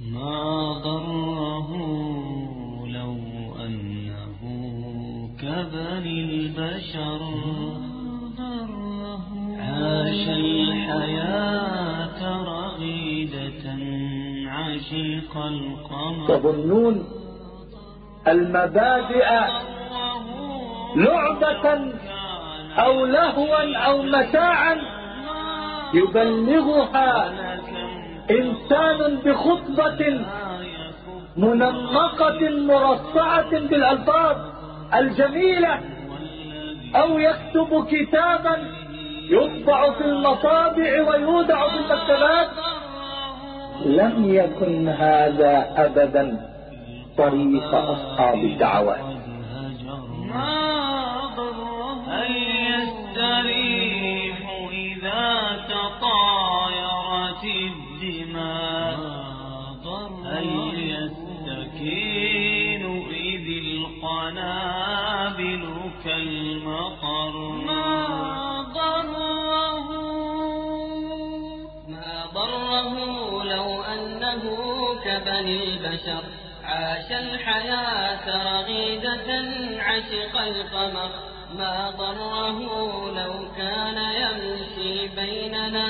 ما ضره لو أنه كبني البشر عاش الحياة رغيدة عشق القمر تظنون المبادئ لعبة أو لهوا أو متاعا؟ يبلغها إنسان بخطبة منمقة مرصعة بالألفاظ الجميلة أو يكتب كتابا يطبع في المطابع ويودع في المكتبات. لم يكن هذا أبدا طريق أصحاب الدعوات. هل يستريح إذا تطايرت؟ الدماء هل يستكين إذ القنابل كالمطر ما ضره ما ضره لو أنه كبني البشر عاش الحياة رغيدة عشق القمر ما ضره لو كان يمشي بيننا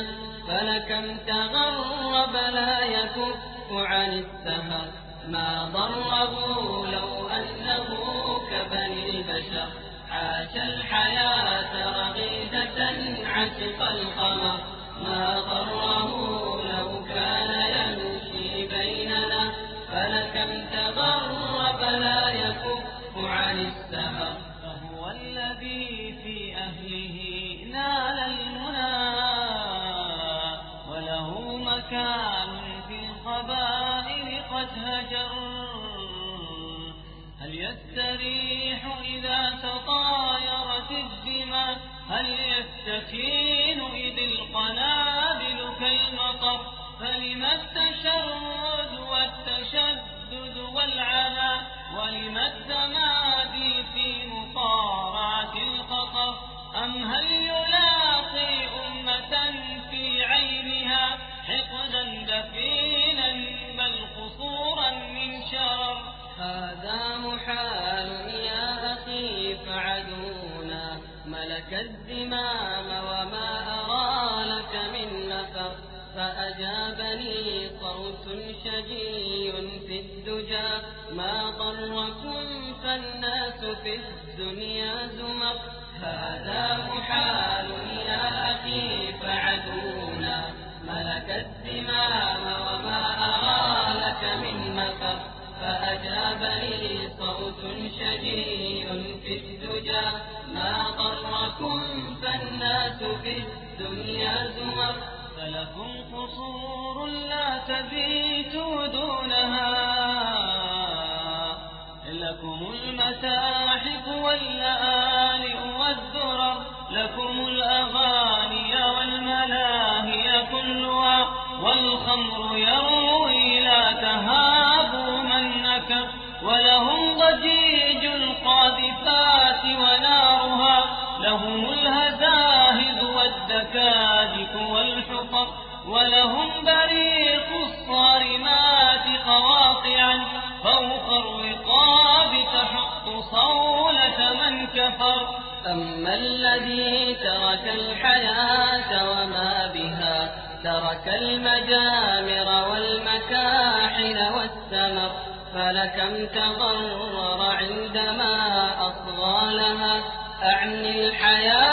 فلكم تغرب لا يكف عن السهر ما ضره لو أنه كبني البشر. عاش الحياة رغيدة عشق القمر. ما ضره لو كان يمشي بيننا. فلكم تغرب لا يكف عن السهر. مكان في القبائل قد هجر هل يستريح إذا تطايرت ملك الزمام وما أرى لك من نفر فأجابني صوت شجي في الدجى ما ضركم فالناس في الدنيا زمر هذا محال يا أخي ما ضركم فالناس في الدنيا زمر فلكم قصور لا تبيت ولهم بريق الصارمات قواطعا فوق الرقاب تحط صولة من كفر. أما الذي ترك الحياة وما بها ترك المجامر والمكاحل والثمر فلكم تضرر عندما أصغى لها. أعني الحياة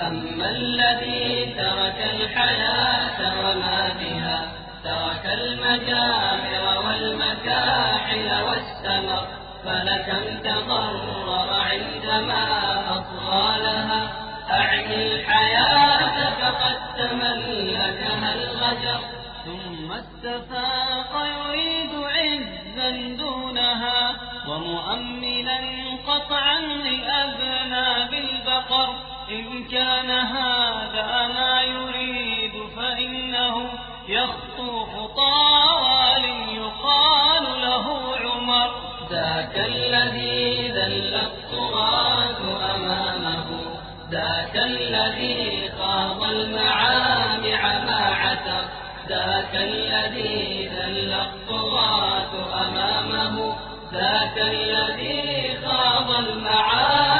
أما الذي ترك الحياة وما بها ترك المجامر والمكاحل والسمر فلكم تضرر عندما أصغى لها أعني الحياة فقد تملكها الغجر ثم استفاق يريد عزا دونها ومؤملا قطعا لأذناب البقر إن كان هذا ما يريد فإنه يخطو خطى وال يقال له عمر. ذاك الذي ذل الطغاة أمامه. ذاك الذي خاض المعامع ما عتر ذاك الذي ذل الطغاة أمامه. ذاك الذي خاض المعاد